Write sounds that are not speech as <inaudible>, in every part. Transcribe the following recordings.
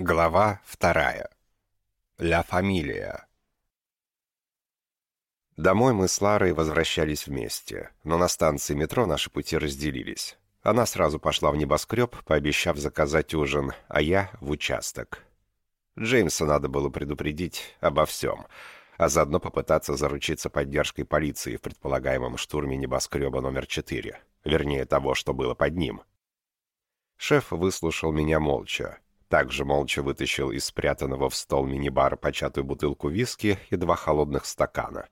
Глава вторая. Ля фамилия. Домой мы с Ларой возвращались вместе, но на станции метро наши пути разделились. Она сразу пошла в небоскреб, пообещав заказать ужин, а я — в участок. Джеймса надо было предупредить обо всем, а заодно попытаться заручиться поддержкой полиции в предполагаемом штурме небоскреба номер 4, вернее того, что было под ним. Шеф выслушал меня молча, также молча вытащил из спрятанного в стол мини-бара початую бутылку виски и два холодных стакана.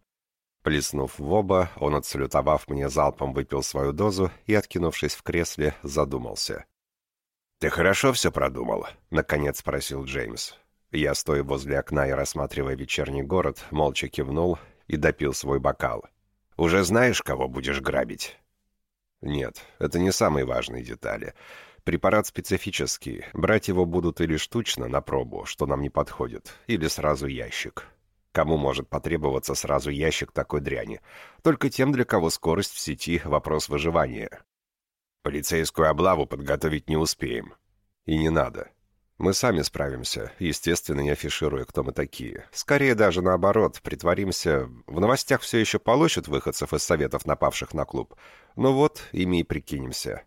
Плеснув в оба, он, отсалютовав мне залпом, выпил свою дозу и, откинувшись в кресле, задумался. «Ты хорошо все продумал?» — наконец спросил Джеймс. Я, стоя возле окна и рассматривая вечерний город, молча кивнул и допил свой бокал. «Уже знаешь, кого будешь грабить?» «Нет, это не самые важные детали. Препарат специфический. Брать его будут или штучно, на пробу, что нам не подходит, или сразу ящик. Кому может потребоваться сразу ящик такой дряни? Только тем, для кого скорость в сети — вопрос выживания. Полицейскую облаву подготовить не успеем. И не надо. Мы сами справимся, естественно, не афишируя, кто мы такие. Скорее даже наоборот, притворимся. В новостях все еще получат выходцев из советов, напавших на клуб. Ну вот, ими и прикинемся.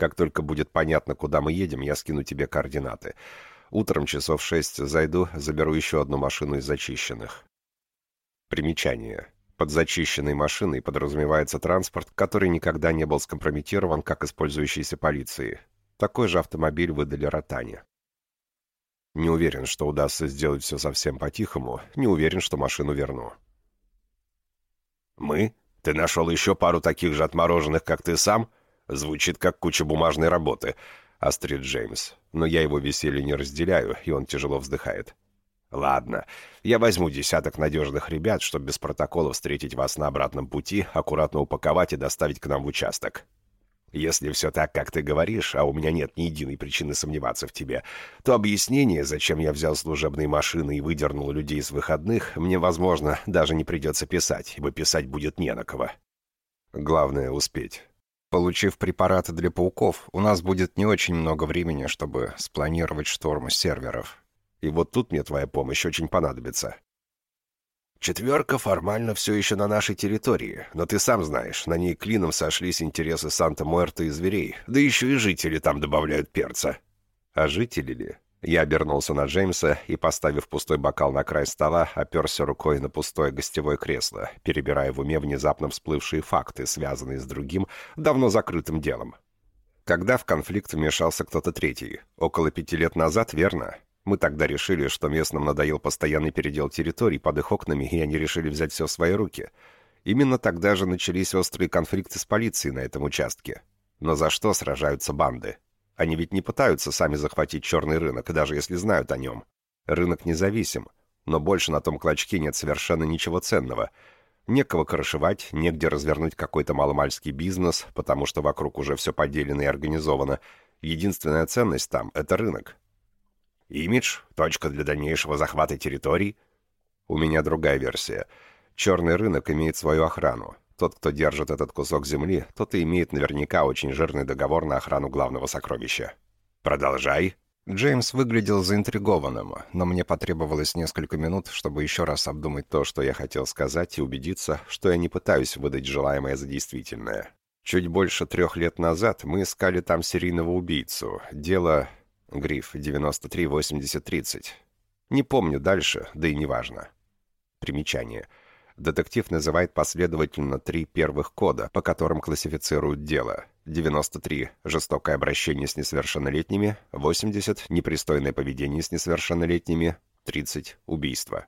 Как только будет понятно, куда мы едем, я скину тебе координаты. Утром часов шесть зайду, заберу еще одну машину из зачищенных. Примечание. Под зачищенной машиной подразумевается транспорт, который никогда не был скомпрометирован как использующийся полицией. Такой же автомобиль выдали Ротане. Не уверен, что удастся сделать все совсем по-тихому, не уверен, что машину верну. «Мы? Ты нашел еще пару таких же отмороженных, как ты сам?» Звучит как куча бумажной работы. Астрид Джеймс. Но я его веселье не разделяю, и он тяжело вздыхает. «Ладно, я возьму десяток надежных ребят, чтобы без протокола встретить вас на обратном пути, аккуратно упаковать и доставить к нам в участок. Если все так, как ты говоришь, а у меня нет ни единой причины сомневаться в тебе, то объяснение, зачем я взял служебные машины и выдернул людей с выходных, мне, возможно, даже не придется писать, ибо писать будет не на кого. Главное — успеть. Получив препараты для пауков, у нас будет не очень много времени, чтобы спланировать шторм серверов. И вот тут мне твоя помощь очень понадобится. Четверка формально все еще на нашей территории, но ты сам знаешь, на ней клином сошлись интересы Санта-Муэрта и зверей, да еще и жители там добавляют перца. А жители ли? Я обернулся на Джеймса и, поставив пустой бокал на край стола, оперся рукой на пустое гостевое кресло, перебирая в уме внезапно всплывшие факты, связанные с другим, давно закрытым делом. Когда в конфликт вмешался кто-то третий? Около пяти лет назад, верно? Мы тогда решили, что местным надоел постоянный передел территорий под их окнами, и они решили взять все в свои руки. Именно тогда же начались острые конфликты с полицией на этом участке. Но за что сражаются банды? Они ведь не пытаются сами захватить черный рынок, даже если знают о нем. Рынок независим, но больше на том клочке нет совершенно ничего ценного. Некого крышевать, негде развернуть какой-то маломальский бизнес, потому что вокруг уже все поделено и организовано. Единственная ценность там — это рынок. Имидж, точка для дальнейшего захвата территорий. У меня другая версия. Черный рынок имеет свою охрану. Тот, кто держит этот кусок земли, тот и имеет наверняка очень жирный договор на охрану главного сокровища. Продолжай. Джеймс выглядел заинтригованным, но мне потребовалось несколько минут, чтобы еще раз обдумать то, что я хотел сказать, и убедиться, что я не пытаюсь выдать желаемое за действительное. Чуть больше трех лет назад мы искали там серийного убийцу. Дело... Гриф 93-80-30. Не помню дальше, да и неважно. Примечание детектив называет последовательно три первых кода, по которым классифицируют дело. 93 – жестокое обращение с несовершеннолетними, 80 – непристойное поведение с несовершеннолетними, 30 – убийство.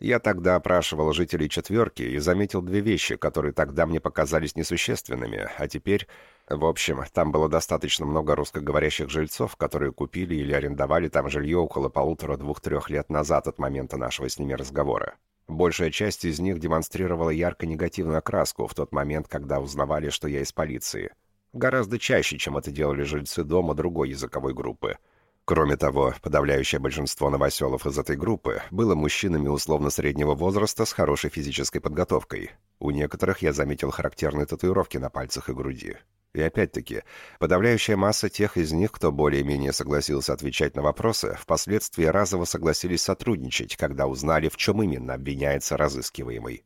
Я тогда опрашивал жителей четверки и заметил две вещи, которые тогда мне показались несущественными, а теперь... В общем, там было достаточно много русскоговорящих жильцов, которые купили или арендовали там жилье около полутора-двух-трех лет назад от момента нашего с ними разговора. Большая часть из них демонстрировала ярко негативную окраску в тот момент, когда узнавали, что я из полиции. Гораздо чаще, чем это делали жильцы дома другой языковой группы. Кроме того, подавляющее большинство новоселов из этой группы было мужчинами условно среднего возраста с хорошей физической подготовкой. У некоторых я заметил характерные татуировки на пальцах и груди. И опять-таки, подавляющая масса тех из них, кто более-менее согласился отвечать на вопросы, впоследствии разово согласились сотрудничать, когда узнали, в чем именно обвиняется разыскиваемый.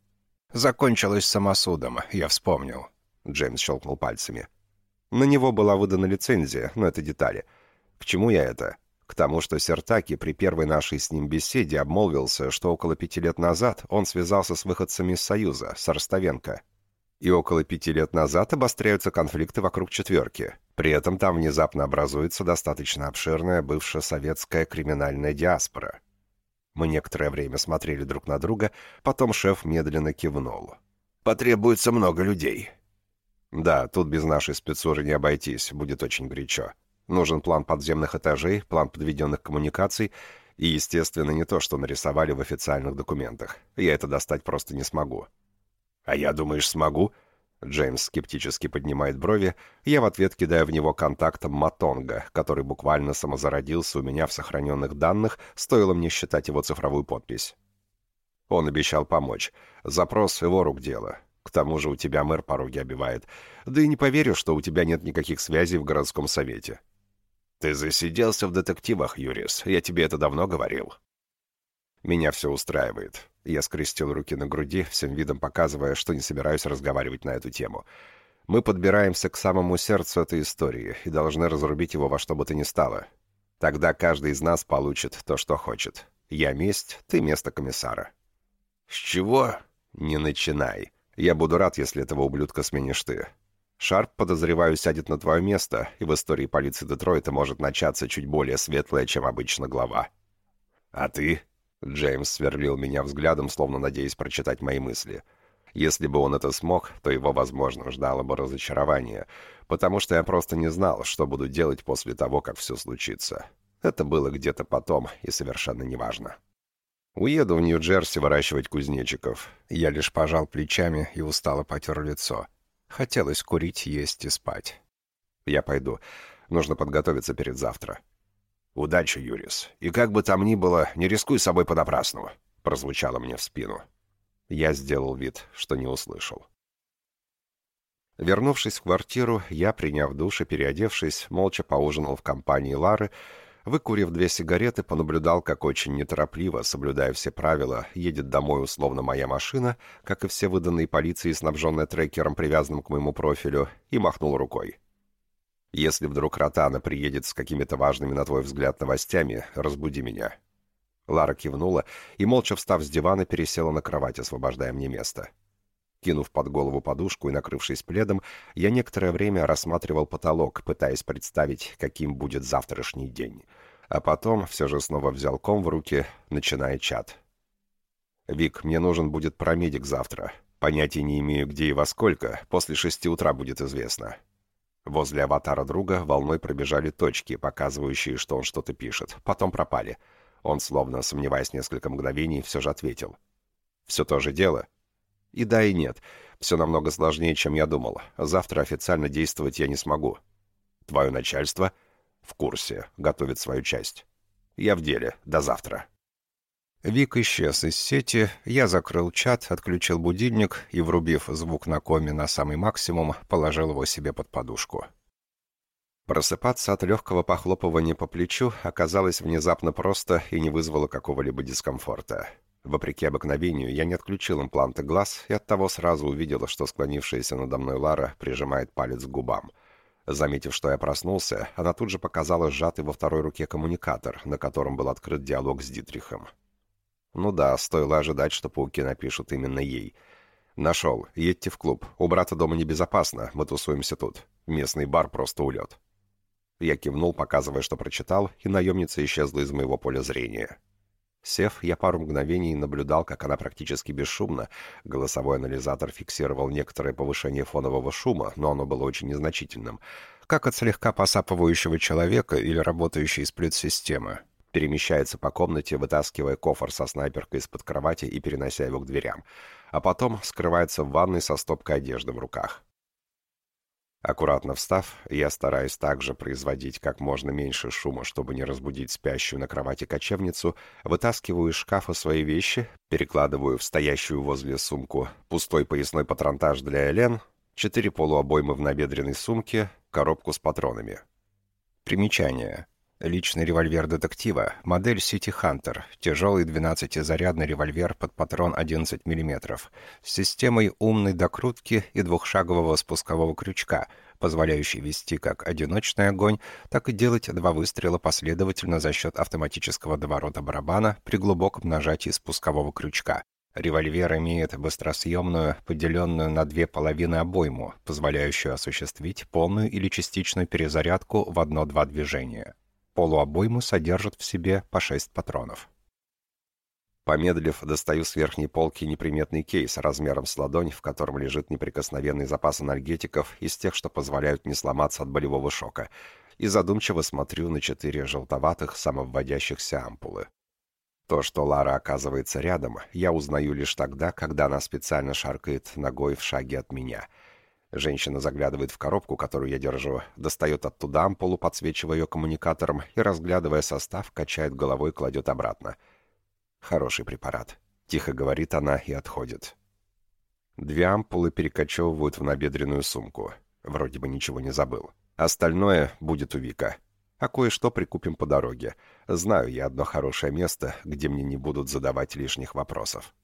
«Закончилось самосудом, я вспомнил», — Джеймс щелкнул пальцами. На него была выдана лицензия, но это детали. К чему я это? К тому, что Сертаки при первой нашей с ним беседе обмолвился, что около пяти лет назад он связался с выходцами из Союза, с Арставенко, и около пяти лет назад обостряются конфликты вокруг четверки. При этом там внезапно образуется достаточно обширная бывшая советская криминальная диаспора. Мы некоторое время смотрели друг на друга, потом шеф медленно кивнул. «Потребуется много людей». «Да, тут без нашей спецуры не обойтись, будет очень горячо. Нужен план подземных этажей, план подведенных коммуникаций и, естественно, не то, что нарисовали в официальных документах. Я это достать просто не смогу. «А я, думаешь, смогу?» Джеймс скептически поднимает брови, я в ответ кидаю в него контактом Матонга, который буквально самозародился у меня в сохраненных данных, стоило мне считать его цифровую подпись. Он обещал помочь. Запрос его рук дело. К тому же у тебя мэр пороги обивает. Да и не поверю, что у тебя нет никаких связей в городском совете. Ты засиделся в детективах, Юрис. Я тебе это давно говорил. Меня все устраивает. Я скрестил руки на груди, всем видом показывая, что не собираюсь разговаривать на эту тему. Мы подбираемся к самому сердцу этой истории и должны разрубить его во что бы то ни стало. Тогда каждый из нас получит то, что хочет. Я месть, ты место комиссара. С чего? Не начинай. Я буду рад, если этого ублюдка сменишь ты. Шарп, подозреваю, сядет на твое место, и в истории полиции Детройта может начаться чуть более светлая, чем обычно глава. А ты? Джеймс сверлил меня взглядом, словно надеясь прочитать мои мысли. Если бы он это смог, то его, возможно, ждало бы разочарование, потому что я просто не знал, что буду делать после того, как все случится. Это было где-то потом, и совершенно неважно. Уеду в Нью-Джерси выращивать кузнечиков. Я лишь пожал плечами и устало потер лицо. Хотелось курить, есть и спать. Я пойду. Нужно подготовиться перед завтра. «Удачи, Юрис. И как бы там ни было, не рискуй собой понапрасну», — прозвучало мне в спину. Я сделал вид, что не услышал. Вернувшись в квартиру, я, приняв душ и переодевшись, молча поужинал в компании Лары, выкурив две сигареты, понаблюдал, как очень неторопливо, соблюдая все правила, едет домой условно моя машина, как и все выданные полиции, снабженные трекером, привязанным к моему профилю, и махнул рукой. Если вдруг Ротана приедет с какими-то важными, на твой взгляд, новостями, разбуди меня». Лара кивнула и, молча встав с дивана, пересела на кровать, освобождая мне место. Кинув под голову подушку и накрывшись пледом, я некоторое время рассматривал потолок, пытаясь представить, каким будет завтрашний день. А потом все же снова взял ком в руки, начиная чат. «Вик, мне нужен будет промедик завтра. Понятия не имею, где и во сколько. После шести утра будет известно. Возле аватара друга волной пробежали точки, показывающие, что он что-то пишет. Потом пропали. Он, словно сомневаясь несколько мгновений, все же ответил. «Все то же дело?» «И да, и нет. Все намного сложнее, чем я думал. Завтра официально действовать я не смогу». «Твое начальство?» «В курсе. Готовит свою часть». «Я в деле. До завтра». Вик исчез из сети, я закрыл чат, отключил будильник и, врубив звук на коме на самый максимум, положил его себе под подушку. Просыпаться от легкого похлопывания по плечу оказалось внезапно просто и не вызвало какого-либо дискомфорта. Вопреки обыкновению, я не отключил импланты глаз и оттого сразу увидел, что склонившаяся надо мной Лара прижимает палец к губам. Заметив, что я проснулся, она тут же показала сжатый во второй руке коммуникатор, на котором был открыт диалог с Дитрихом. Ну да, стоило ожидать, что пауки напишут именно ей. «Нашел. Едьте в клуб. У брата дома небезопасно. Мы тусуемся тут. Местный бар просто улет». Я кивнул, показывая, что прочитал, и наемница исчезла из моего поля зрения. Сев, я пару мгновений наблюдал, как она практически бесшумно. Голосовой анализатор фиксировал некоторое повышение фонового шума, но оно было очень незначительным. Как от слегка посапывающего человека или работающей сплит-системы перемещается по комнате, вытаскивая кофр со снайперкой из-под кровати и перенося его к дверям, а потом скрывается в ванной со стопкой одежды в руках. Аккуратно встав, я стараюсь также производить как можно меньше шума, чтобы не разбудить спящую на кровати кочевницу, вытаскиваю из шкафа свои вещи, перекладываю в стоящую возле сумку пустой поясной патронтаж для Элен, четыре полуобоймы в набедренной сумке, коробку с патронами. Примечание. Личный револьвер детектива, модель City Hunter, тяжелый 12-зарядный револьвер под патрон 11 мм, с системой умной докрутки и двухшагового спускового крючка, позволяющий вести как одиночный огонь, так и делать два выстрела последовательно за счет автоматического доворота барабана при глубоком нажатии спускового крючка. Револьвер имеет быстросъемную, поделенную на две половины обойму, позволяющую осуществить полную или частичную перезарядку в одно-два движения. Полуобойму содержат в себе по шесть патронов. Помедлив, достаю с верхней полки неприметный кейс размером с ладонь, в котором лежит неприкосновенный запас анальгетиков из тех, что позволяют не сломаться от болевого шока, и задумчиво смотрю на четыре желтоватых самовводящихся ампулы. То, что Лара оказывается рядом, я узнаю лишь тогда, когда она специально шаркает ногой в шаге от меня — Женщина заглядывает в коробку, которую я держу, достает оттуда ампулу, подсвечивая ее коммуникатором, и, разглядывая состав, качает головой и кладет обратно. «Хороший препарат», — тихо говорит она и отходит. Две ампулы перекочевывают в набедренную сумку. Вроде бы ничего не забыл. Остальное будет у Вика. А кое-что прикупим по дороге. Знаю я одно хорошее место, где мне не будут задавать лишних вопросов.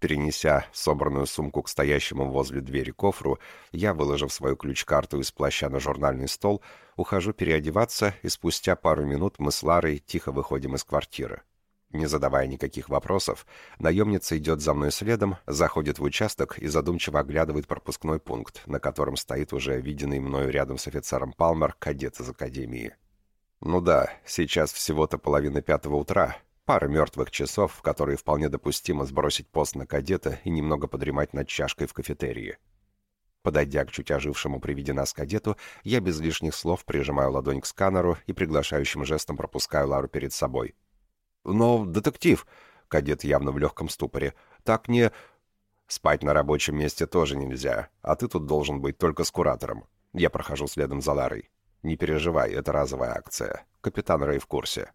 Перенеся собранную сумку к стоящему возле двери кофру, я, выложив свою ключ-карту из плаща на журнальный стол, ухожу переодеваться, и спустя пару минут мы с Ларой тихо выходим из квартиры. Не задавая никаких вопросов, наемница идет за мной следом, заходит в участок и задумчиво оглядывает пропускной пункт, на котором стоит уже виденный мною рядом с офицером Палмер кадет из академии. Ну да, сейчас всего-то половина пятого утра, Пара мертвых часов, в которые вполне допустимо сбросить пост на кадета и немного подремать над чашкой в кафетерии. Подойдя к чуть ожившему при виде нас кадету, я без лишних слов прижимаю ладонь к сканеру и приглашающим жестом пропускаю Лару перед собой. «Но, детектив!» — кадет явно в легком ступоре. «Так не...» «Спать на рабочем месте тоже нельзя, а ты тут должен быть только с куратором. Я прохожу следом за Ларой. Не переживай, это разовая акция. Капитан Рэй в курсе».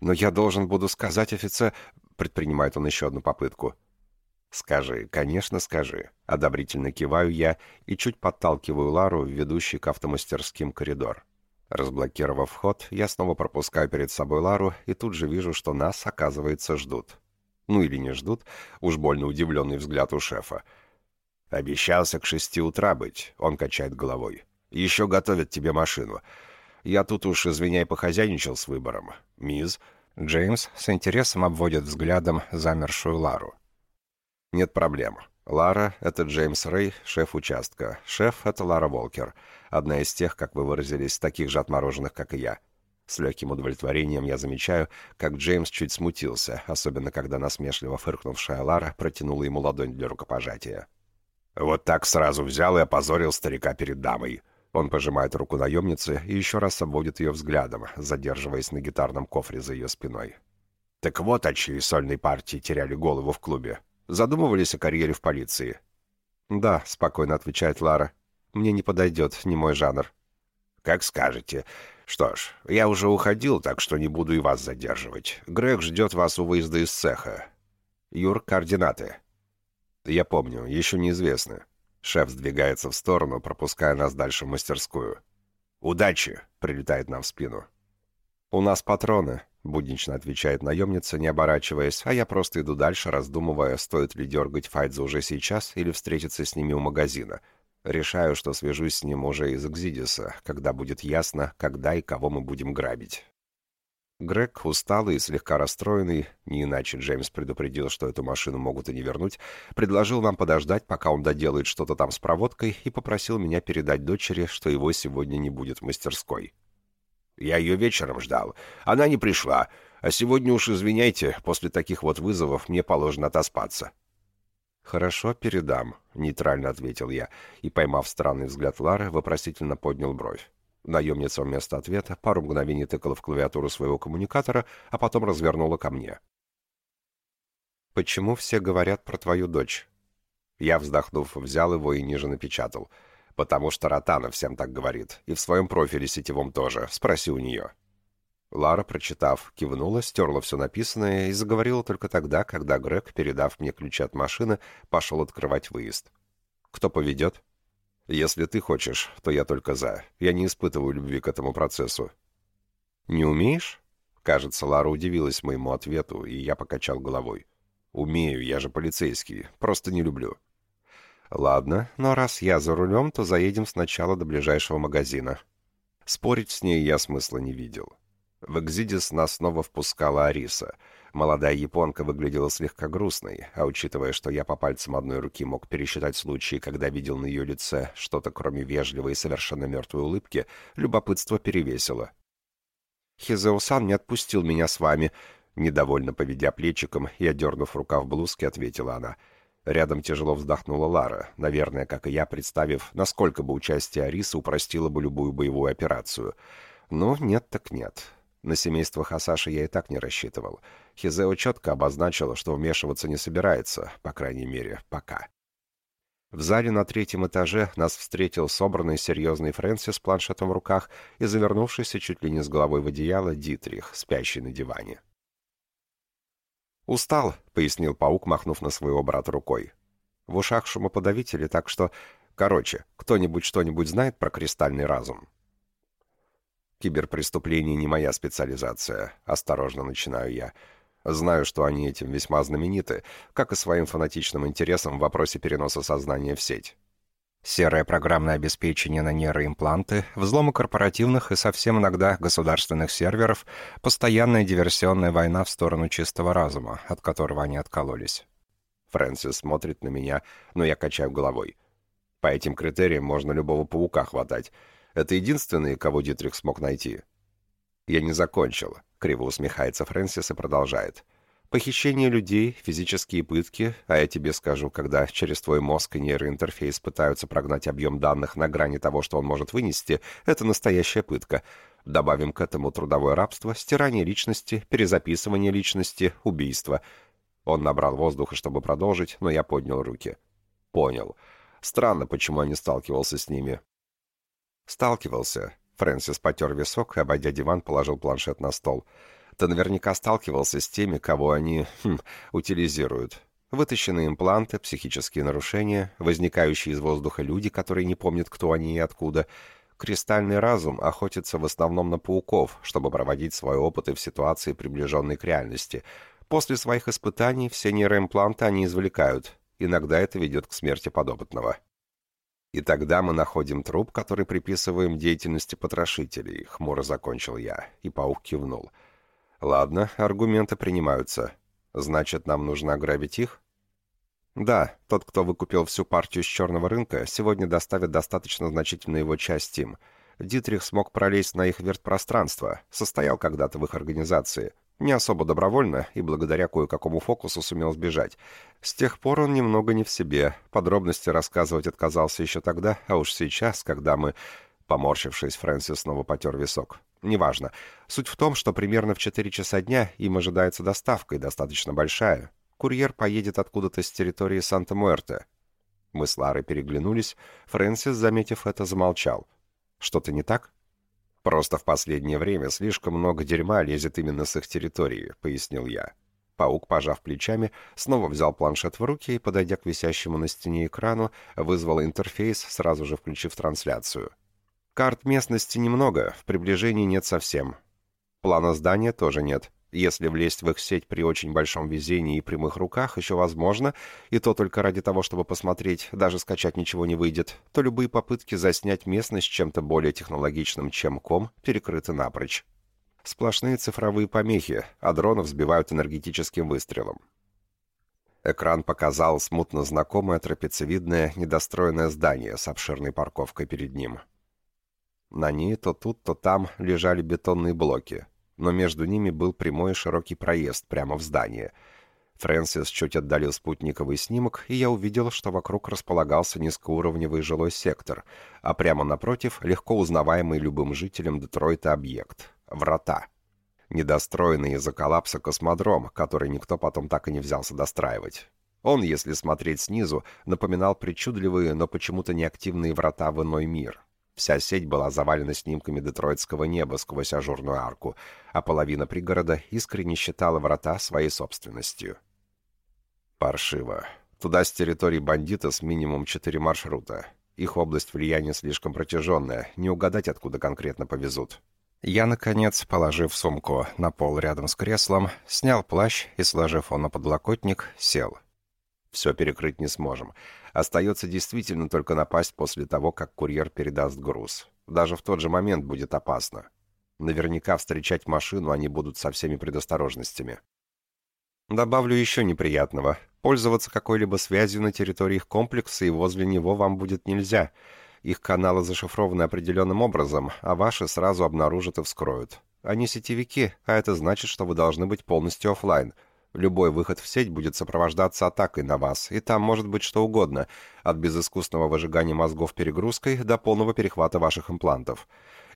«Но я должен буду сказать офицер...» Предпринимает он еще одну попытку. «Скажи, конечно, скажи». Одобрительно киваю я и чуть подталкиваю Лару в ведущий к автомастерским коридор. Разблокировав вход, я снова пропускаю перед собой Лару и тут же вижу, что нас, оказывается, ждут. Ну или не ждут, уж больно удивленный взгляд у шефа. «Обещался к шести утра быть», — он качает головой. «Еще готовят тебе машину. Я тут уж, извиняй, похозяйничал с выбором. Мисс...» Джеймс с интересом обводит взглядом замершую Лару. «Нет проблем. Лара — это Джеймс Рэй, шеф участка. Шеф — это Лара Волкер, одна из тех, как вы выразились, таких же отмороженных, как и я». С легким удовлетворением я замечаю, как Джеймс чуть смутился, особенно когда насмешливо фыркнувшая Лара протянула ему ладонь для рукопожатия. «Вот так сразу взял и опозорил старика перед дамой», он пожимает руку наемницы и еще раз обводит ее взглядом, задерживаясь на гитарном кофре за ее спиной. «Так вот, о чьей сольной партии теряли голову в клубе. Задумывались о карьере в полиции?» «Да», — спокойно отвечает Лара. «Мне не подойдет, не мой жанр». «Как скажете. Что ж, я уже уходил, так что не буду и вас задерживать. Грег ждет вас у выезда из цеха. Юр, координаты». «Я помню, еще неизвестны». Шеф сдвигается в сторону, пропуская нас дальше в мастерскую. «Удачи!» — прилетает нам в спину. «У нас патроны», — буднично отвечает наемница, не оборачиваясь, а я просто иду дальше, раздумывая, стоит ли дергать Файдза уже сейчас или встретиться с ними у магазина. Решаю, что свяжусь с ним уже из Экзидиса, когда будет ясно, когда и кого мы будем грабить. Грег, усталый и слегка расстроенный, не иначе Джеймс предупредил, что эту машину могут и не вернуть, предложил нам подождать, пока он доделает что-то там с проводкой, и попросил меня передать дочери, что его сегодня не будет в мастерской. «Я ее вечером ждал. Она не пришла. А сегодня уж, извиняйте, после таких вот вызовов мне положено отоспаться». «Хорошо, передам», — нейтрально ответил я, и, поймав странный взгляд Лары, вопросительно поднял бровь. Наемница вместо ответа пару мгновений тыкала в клавиатуру своего коммуникатора, а потом развернула ко мне. «Почему все говорят про твою дочь?» Я, вздохнув, взял его и ниже напечатал. «Потому что Ротана всем так говорит. И в своем профиле сетевом тоже. Спроси у нее». Лара, прочитав, кивнула, стерла все написанное и заговорила только тогда, когда Грег, передав мне ключи от машины, пошел открывать выезд. Кто поведет? Если ты хочешь, то я только за. Я не испытываю любви к этому процессу. Не умеешь? Кажется, Лара удивилась моему ответу, и я покачал головой. «Умею, я же полицейский, просто не люблю». «Ладно, но раз я за рулем, то заедем сначала до ближайшего магазина». Спорить с ней я смысла не видел. В Экзидис нас снова впускала Ариса. Молодая японка выглядела слегка грустной, а учитывая, что я по пальцам одной руки мог пересчитать случаи, когда видел на ее лице что-то кроме вежливой и совершенно мертвой улыбки, любопытство перевесило. «Хизео-сан не отпустил меня с вами», — недовольно поведя плечиком и одернув рукав блузки, ответила она — Рядом тяжело вздохнула Лара, наверное, как и я, представив, насколько бы участие Арисы упростило бы любую боевую операцию. Но нет так нет. На семейство Хасаши я и так не рассчитывал. Хизео четко обозначила, что вмешиваться не собирается, по крайней мере, пока. В зале на третьем этаже нас встретил собранный серьезный Фрэнсис с планшетом в руках и завернувшийся чуть ли не с головой в одеяло Дитрих, спящий на диване. «Устал», — пояснил паук, махнув на своего брата рукой. «В ушах шумоподавители, так что... Короче, кто-нибудь что-нибудь знает про кристальный разум?» «Киберпреступление не моя специализация», — осторожно начинаю я. «Знаю, что они этим весьма знамениты, как и своим фанатичным интересом в вопросе переноса сознания в сеть серое программное обеспечение на нейроимпланты, взломы корпоративных и совсем иногда государственных серверов, постоянная диверсионная война в сторону чистого разума, от которого они откололись. Фрэнсис смотрит на меня, но я качаю головой. По этим критериям можно любого паука хватать. Это единственные, кого Дитрих смог найти. Я не закончил. Криво усмехается Фрэнсис и продолжает. — Похищение людей, физические пытки, а я тебе скажу, когда через твой мозг и нейроинтерфейс пытаются прогнать объем данных на грани того, что он может вынести, это настоящая пытка. Добавим к этому трудовое рабство, стирание личности, перезаписывание личности, убийство. Он набрал воздуха, чтобы продолжить, но я поднял руки. Понял. Странно, почему я не сталкивался с ними. Сталкивался. Фрэнсис потер висок обойдя диван, положил планшет на стол. — ты наверняка сталкивался с теми, кого они хм, утилизируют. Вытащенные импланты, психические нарушения, возникающие из воздуха люди, которые не помнят, кто они и откуда. Кристальный разум охотится в основном на пауков, чтобы проводить свои опыты в ситуации, приближенной к реальности. После своих испытаний все нейроимпланты они извлекают. Иногда это ведет к смерти подопытного. И тогда мы находим труп, который приписываем деятельности потрошителей, хмуро закончил я, и паук кивнул. — Ладно, аргументы принимаются. Значит, нам нужно ограбить их? Да, тот, кто выкупил всю партию с черного рынка, сегодня доставит достаточно значительную его часть им. Дитрих смог пролезть на их вертпространство, состоял когда-то в их организации. Не особо добровольно и благодаря кое-какому фокусу сумел сбежать. С тех пор он немного не в себе. Подробности рассказывать отказался еще тогда, а уж сейчас, когда мы... Поморщившись, Фрэнсис снова потер висок. Неважно. Суть в том, что примерно в 4 часа дня им ожидается доставка, и достаточно большая. Курьер поедет откуда-то с территории Санта-Муэрте. Мы с Ларой переглянулись. Фрэнсис, заметив это, замолчал. «Что-то не так?» «Просто в последнее время слишком много дерьма лезет именно с их территории», — пояснил я. Паук, пожав плечами, снова взял планшет в руки и, подойдя к висящему на стене экрану, вызвал интерфейс, сразу же включив трансляцию. Карт местности немного, в приближении нет совсем. Плана здания тоже нет. Если влезть в их сеть при очень большом везении и прямых руках еще возможно, и то только ради того, чтобы посмотреть, даже скачать ничего не выйдет, то любые попытки заснять местность чем-то более технологичным, чем ком, перекрыты напрочь. Сплошные цифровые помехи, а дронов сбивают энергетическим выстрелом. Экран показал смутно знакомое трапециевидное недостроенное здание с обширной парковкой перед ним. На ней то тут, то там лежали бетонные блоки, но между ними был прямой и широкий проезд прямо в здание. Фрэнсис чуть отдалил спутниковый снимок, и я увидел, что вокруг располагался низкоуровневый жилой сектор, а прямо напротив легко узнаваемый любым жителем Детройта объект — врата. Недостроенный из-за коллапса космодром, который никто потом так и не взялся достраивать. Он, если смотреть снизу, напоминал причудливые, но почему-то неактивные врата в иной мир. Вся сеть была завалена снимками детройтского неба сквозь ажурную арку, а половина пригорода искренне считала врата своей собственностью. Паршиво. Туда с территории бандита с минимум четыре маршрута. Их область влияния слишком протяженная, не угадать, откуда конкретно повезут. Я, наконец, положив сумку на пол рядом с креслом, снял плащ и, сложив он на подлокотник, сел. Все перекрыть не сможем. Остается действительно только напасть после того, как курьер передаст груз. Даже в тот же момент будет опасно. Наверняка встречать машину они будут со всеми предосторожностями. Добавлю еще неприятного. Пользоваться какой-либо связью на территории их комплекса и возле него вам будет нельзя. Их каналы зашифрованы определенным образом, а ваши сразу обнаружат и вскроют. Они сетевики, а это значит, что вы должны быть полностью офлайн — Любой выход в сеть будет сопровождаться атакой на вас, и там может быть что угодно, от безыскусного выжигания мозгов перегрузкой до полного перехвата ваших имплантов.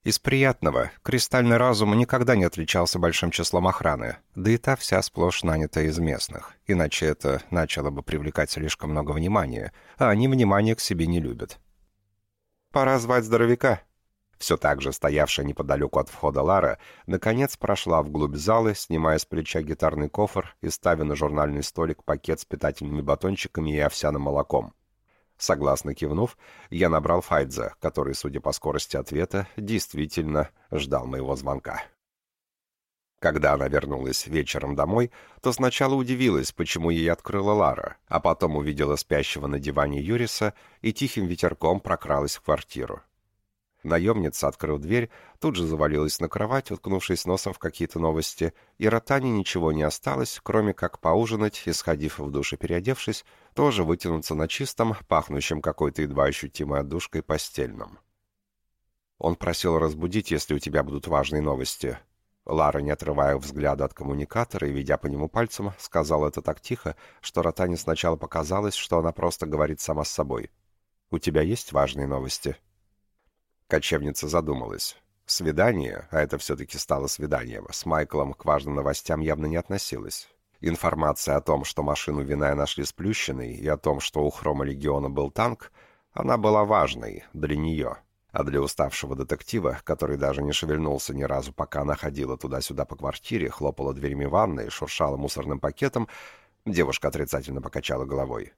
Из приятного, кристальный разум никогда не отличался большим числом охраны, да и та вся сплошь нанята из местных, иначе это начало бы привлекать слишком много внимания, а они внимания к себе не любят. «Пора звать здоровяка», все так же стоявшая неподалеку от входа Лара, наконец прошла вглубь залы, снимая с плеча гитарный кофр и ставя на журнальный столик пакет с питательными батончиками и овсяным молоком. Согласно кивнув, я набрал Файдза, который, судя по скорости ответа, действительно ждал моего звонка. Когда она вернулась вечером домой, то сначала удивилась, почему ей открыла Лара, а потом увидела спящего на диване Юриса и тихим ветерком прокралась в квартиру. Наемница, открыв дверь, тут же завалилась на кровать, уткнувшись носом в какие-то новости, и Ротане ничего не осталось, кроме как поужинать и, сходив в душ и переодевшись, тоже вытянуться на чистом, пахнущем какой-то едва ощутимой отдушкой постельном. Он просил разбудить, если у тебя будут важные новости. Лара, не отрывая взгляда от коммуникатора и ведя по нему пальцем, сказала это так тихо, что Ротане сначала показалось, что она просто говорит сама с собой. «У тебя есть важные новости?» Кочевница задумалась. Свидание, а это все-таки стало свиданием, с Майклом к важным новостям явно не относилось. Информация о том, что машину Виная нашли сплющенной, и о том, что у Хрома Легиона был танк, она была важной для нее. А для уставшего детектива, который даже не шевельнулся ни разу, пока она ходила туда-сюда по квартире, хлопала дверями ванной, шуршала мусорным пакетом, девушка отрицательно покачала головой.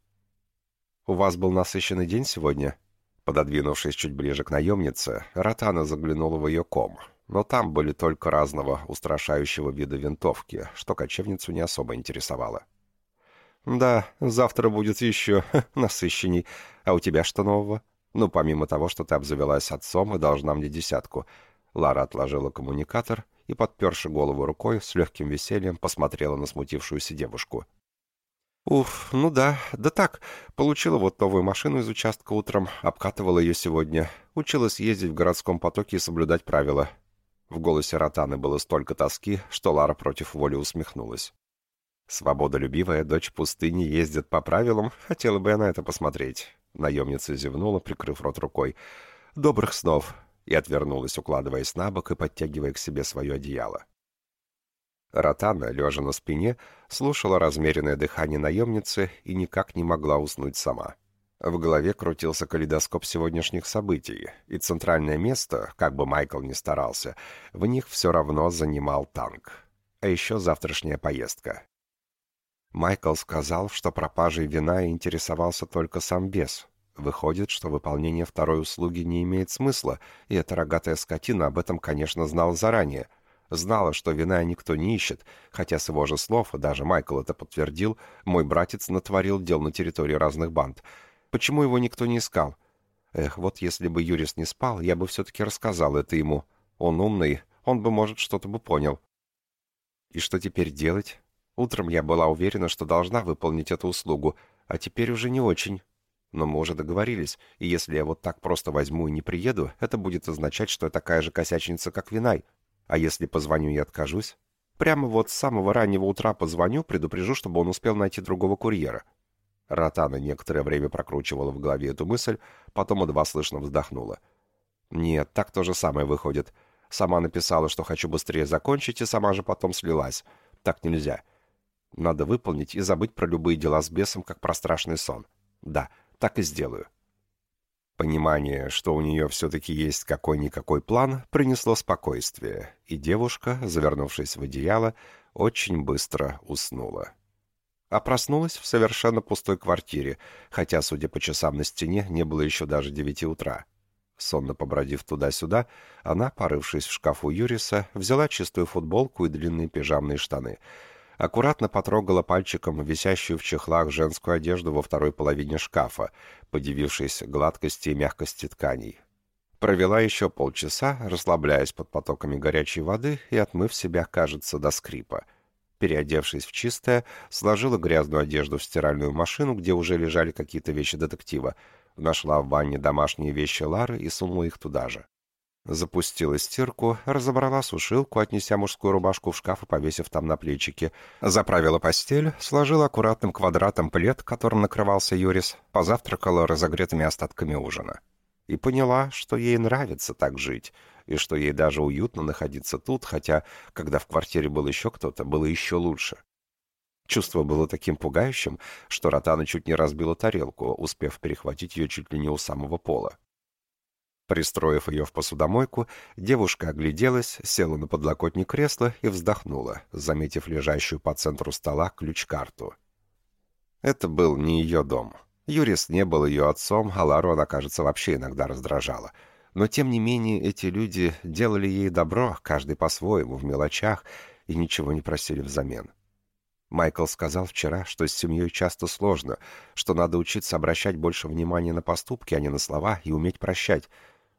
«У вас был насыщенный день сегодня?» Пододвинувшись чуть ближе к наемнице, Ротана заглянула в ее ком, но там были только разного устрашающего вида винтовки, что кочевницу не особо интересовало. «Да, завтра будет еще <laughs> насыщенней. А у тебя что нового? Ну, помимо того, что ты обзавелась отцом и должна мне десятку». Лара отложила коммуникатор и, подперши голову рукой, с легким весельем посмотрела на смутившуюся девушку. «Уф, ну да, да так. Получила вот новую машину из участка утром, обкатывала ее сегодня. Училась ездить в городском потоке и соблюдать правила». В голосе Ротаны было столько тоски, что Лара против воли усмехнулась. «Свободолюбивая дочь пустыни ездит по правилам, хотела бы я на это посмотреть». Наемница зевнула, прикрыв рот рукой. «Добрых снов!» и отвернулась, укладываясь на бок и подтягивая к себе свое одеяло. Ротана, лежа на спине, слушала размеренное дыхание наемницы и никак не могла уснуть сама. В голове крутился калейдоскоп сегодняшних событий, и центральное место, как бы Майкл ни старался, в них все равно занимал танк. А еще завтрашняя поездка. Майкл сказал, что пропажей вина интересовался только сам бес. Выходит, что выполнение второй услуги не имеет смысла, и эта рогатая скотина об этом, конечно, знал заранее — Знала, что вина никто не ищет, хотя с его же слов, даже Майкл это подтвердил, мой братец натворил дел на территории разных банд. Почему его никто не искал? Эх, вот если бы Юрис не спал, я бы все-таки рассказал это ему. Он умный, он бы, может, что-то бы понял. И что теперь делать? Утром я была уверена, что должна выполнить эту услугу, а теперь уже не очень. Но мы уже договорились, и если я вот так просто возьму и не приеду, это будет означать, что я такая же косячница, как Винай. А если позвоню и откажусь? Прямо вот с самого раннего утра позвоню, предупрежу, чтобы он успел найти другого курьера. Ротана некоторое время прокручивала в голове эту мысль, потом едва слышно вздохнула. «Нет, так то же самое выходит. Сама написала, что хочу быстрее закончить, и сама же потом слилась. Так нельзя. Надо выполнить и забыть про любые дела с бесом, как про страшный сон. Да, так и сделаю». Понимание, что у нее все-таки есть какой-никакой план, принесло спокойствие, и девушка, завернувшись в одеяло, очень быстро уснула. а проснулась в совершенно пустой квартире, хотя, судя по часам на стене, не было еще даже девяти утра. Сонно побродив туда-сюда, она, порывшись в шкафу Юриса, взяла чистую футболку и длинные пижамные штаны. Аккуратно потрогала пальчиком висящую в чехлах женскую одежду во второй половине шкафа, подивившись гладкости и мягкости тканей. Провела еще полчаса, расслабляясь под потоками горячей воды и отмыв себя, кажется, до скрипа — переодевшись в чистое, сложила грязную одежду в стиральную машину, где уже лежали какие-то вещи детектива, нашла в ванне домашние вещи Лары и сунула их туда же. Запустила стирку, разобрала сушилку, отнеся мужскую рубашку в шкаф и повесив там на плечики. Заправила постель, сложила аккуратным квадратом плед, которым накрывался Юрис, позавтракала разогретыми остатками ужина. И поняла, что ей нравится так жить — и что ей даже уютно находиться тут, хотя, когда в квартире был еще кто-то, было еще лучше. Чувство было таким пугающим, что Ротана чуть не разбила тарелку, успев перехватить ее чуть ли не у самого пола. Пристроив ее в посудомойку, девушка огляделась, села на подлокотник кресла и вздохнула, заметив лежащую по центру стола ключ-карту. Это был не ее дом. Юрис не был ее отцом, а Лару она, кажется, вообще иногда раздражала — но, тем не менее, эти люди делали ей добро, каждый по-своему, в мелочах, и ничего не просили взамен. Майкл сказал вчера, что с семьей часто сложно, что надо учиться обращать больше внимания на поступки, а не на слова, и уметь прощать.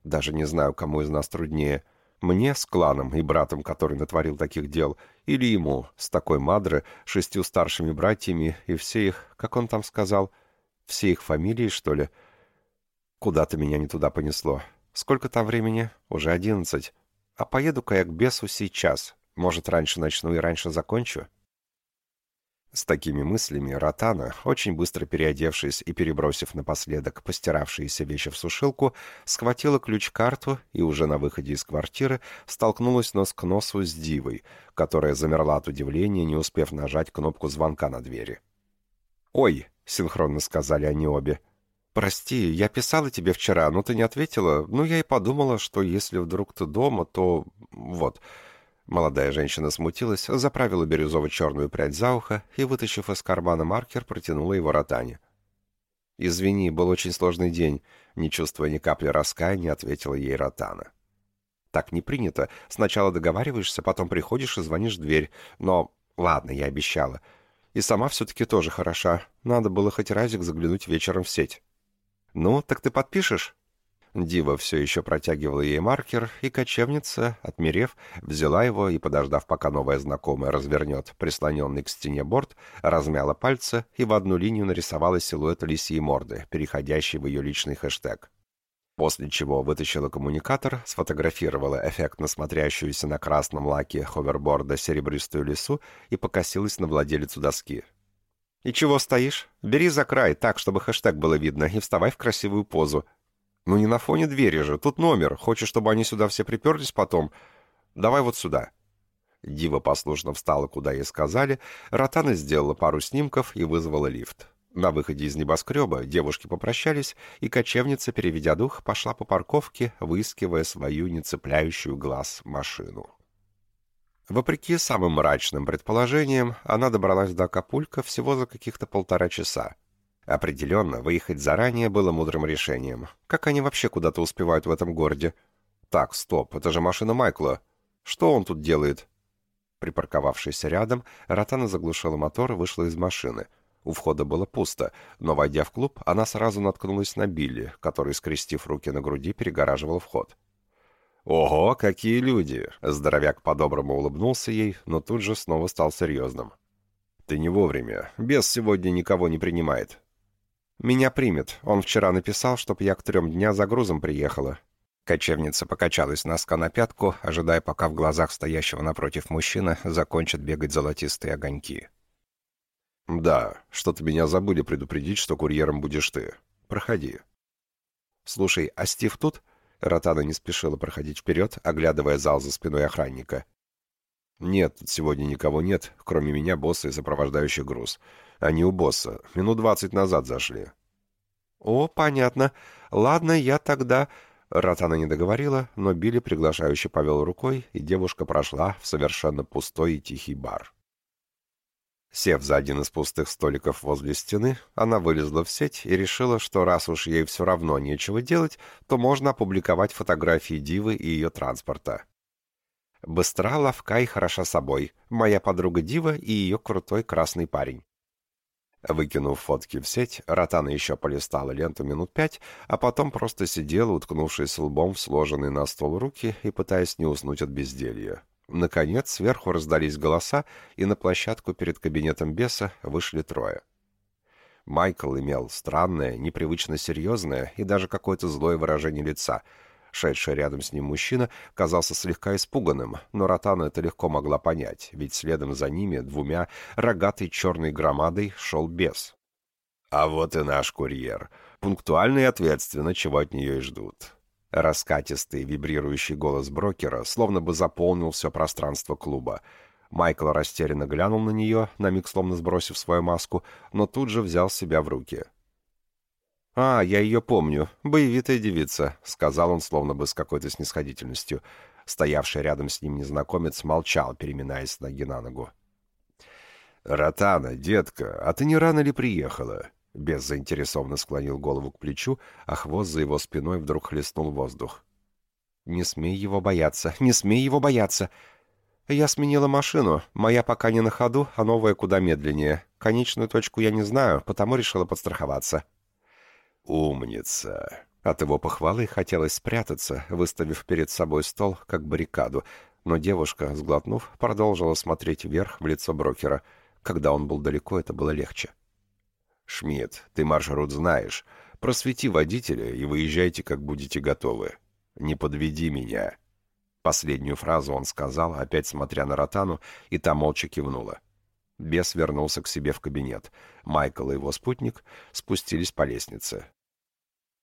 Даже не знаю, кому из нас труднее. Мне с кланом и братом, который натворил таких дел, или ему, с такой Мадры, шестью старшими братьями и все их, как он там сказал, все их фамилии, что ли? Куда-то меня не туда понесло. Сколько там времени? Уже одиннадцать. А поеду-ка я к бесу сейчас. Может, раньше начну и раньше закончу?» С такими мыслями Ротана, очень быстро переодевшись и перебросив напоследок постиравшиеся вещи в сушилку, схватила ключ-карту и уже на выходе из квартиры столкнулась нос к носу с Дивой, которая замерла от удивления, не успев нажать кнопку звонка на двери. «Ой!» — синхронно сказали они обе — «Прости, я писала тебе вчера, но ты не ответила. Ну, я и подумала, что если вдруг ты дома, то... вот...» Молодая женщина смутилась, заправила бирюзово-черную прядь за ухо и, вытащив из кармана маркер, протянула его Ротане. «Извини, был очень сложный день», — не чувствуя ни капли раскаяния, ответила ей Ротана. «Так не принято. Сначала договариваешься, потом приходишь и звонишь в дверь. Но... Ладно, я обещала. И сама все-таки тоже хороша. Надо было хоть разик заглянуть вечером в сеть». «Ну, так ты подпишешь?» Дива все еще протягивала ей маркер, и кочевница, отмерев, взяла его и, подождав, пока новая знакомая развернет прислоненный к стене борт, размяла пальцы и в одну линию нарисовала силуэт лисьей морды, переходящий в ее личный хэштег. После чего вытащила коммуникатор, сфотографировала эффектно смотрящуюся на красном лаке ховерборда серебристую лису и покосилась на владелицу доски. «И чего стоишь? Бери за край, так, чтобы хэштег было видно, и вставай в красивую позу. Ну не на фоне двери же, тут номер. Хочешь, чтобы они сюда все приперлись потом? Давай вот сюда». Дива послушно встала, куда ей сказали, Ротана сделала пару снимков и вызвала лифт. На выходе из небоскреба девушки попрощались, и кочевница, переведя дух, пошла по парковке, выискивая свою нецепляющую глаз машину. Вопреки самым мрачным предположениям, она добралась до Акапулько всего за каких-то полтора часа. Определенно, выехать заранее было мудрым решением. Как они вообще куда-то успевают в этом городе? Так, стоп, это же машина Майкла. Что он тут делает? Припарковавшись рядом, Ротана заглушила мотор и вышла из машины. У входа было пусто, но, войдя в клуб, она сразу наткнулась на Билли, который, скрестив руки на груди, перегораживал вход. «Ого, какие люди!» Здоровяк по-доброму улыбнулся ей, но тут же снова стал серьезным. «Ты не вовремя. Бес сегодня никого не принимает». «Меня примет. Он вчера написал, чтоб я к трем дня за грузом приехала». Кочевница покачалась носка на пятку, ожидая, пока в глазах стоящего напротив мужчины закончат бегать золотистые огоньки. «Да, что-то меня забыли предупредить, что курьером будешь ты. Проходи». «Слушай, а Стив тут?» Ротана не спешила проходить вперед, оглядывая зал за спиной охранника. «Нет, сегодня никого нет, кроме меня, босса и сопровождающий груз. Они у босса. Минут двадцать назад зашли». «О, понятно. Ладно, я тогда...» Ротана не договорила, но Билли приглашающе повел рукой, и девушка прошла в совершенно пустой и тихий бар. Сев за один из пустых столиков возле стены, она вылезла в сеть и решила, что раз уж ей все равно нечего делать, то можно опубликовать фотографии Дивы и ее транспорта. Быстра, ловка и хороша собой. Моя подруга Дива и ее крутой красный парень. Выкинув фотки в сеть, Ротана еще полистала ленту минут пять, а потом просто сидела, уткнувшись лбом в сложенные на стол руки и пытаясь не уснуть от безделья. Наконец, сверху раздались голоса, и на площадку перед кабинетом беса вышли трое. Майкл имел странное, непривычно серьезное и даже какое-то злое выражение лица. Шедший рядом с ним мужчина казался слегка испуганным, но Ротана это легко могла понять, ведь следом за ними, двумя, рогатой черной громадой, шел бес. А вот и наш курьер. Пунктуально и ответственно, чего от нее и ждут. Раскатистый, вибрирующий голос брокера словно бы заполнил все пространство клуба. Майкл растерянно глянул на нее, на миг словно сбросив свою маску, но тут же взял себя в руки. «А, я ее помню. Боевитая девица», — сказал он словно бы с какой-то снисходительностью. Стоявший рядом с ним незнакомец молчал, переминаясь ноги на ногу. «Ротана, детка, а ты не рано ли приехала?» Бес заинтересованно склонил голову к плечу, а хвост за его спиной вдруг хлестнул воздух. «Не смей его бояться, не смей его бояться!» «Я сменила машину. Моя пока не на ходу, а новая куда медленнее. Конечную точку я не знаю, потому решила подстраховаться». «Умница!» От его похвалы хотелось спрятаться, выставив перед собой стол, как баррикаду, но девушка, сглотнув, продолжила смотреть вверх в лицо брокера. Когда он был далеко, это было легче. «Шмидт, ты маршрут знаешь. Просвети водителя и выезжайте, как будете готовы. Не подведи меня». Последнюю фразу он сказал, опять смотря на Ротану, и та молча кивнула. Бес вернулся к себе в кабинет. Майкл и его спутник спустились по лестнице.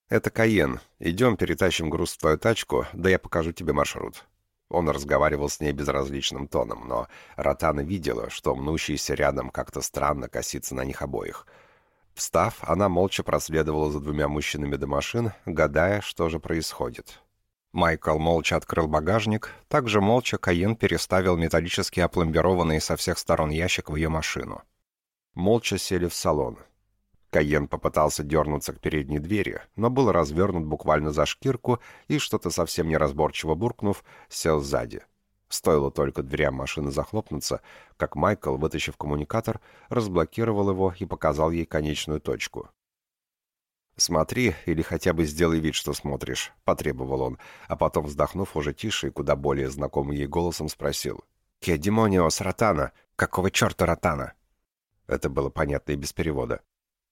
«Это Каен. Идем, перетащим груз в твою тачку, да я покажу тебе маршрут». Он разговаривал с ней безразличным тоном, но Ротана видела, что мнущийся рядом как-то странно косится на них обоих — Встав, она молча проследовала за двумя мужчинами до машин, гадая, что же происходит. Майкл молча открыл багажник, также молча Каен переставил металлически опломбированный со всех сторон ящик в ее машину. Молча сели в салон. Каен попытался дернуться к передней двери, но был развернут буквально за шкирку и, что-то совсем неразборчиво буркнув, сел сзади. Стоило только дверям машины захлопнуться, как Майкл, вытащив коммуникатор, разблокировал его и показал ей конечную точку. «Смотри, или хотя бы сделай вид, что смотришь», — потребовал он, а потом, вздохнув уже тише и куда более знакомым ей голосом, спросил. «Ке демониос ротана? Какого черта ротана?» Это было понятно и без перевода.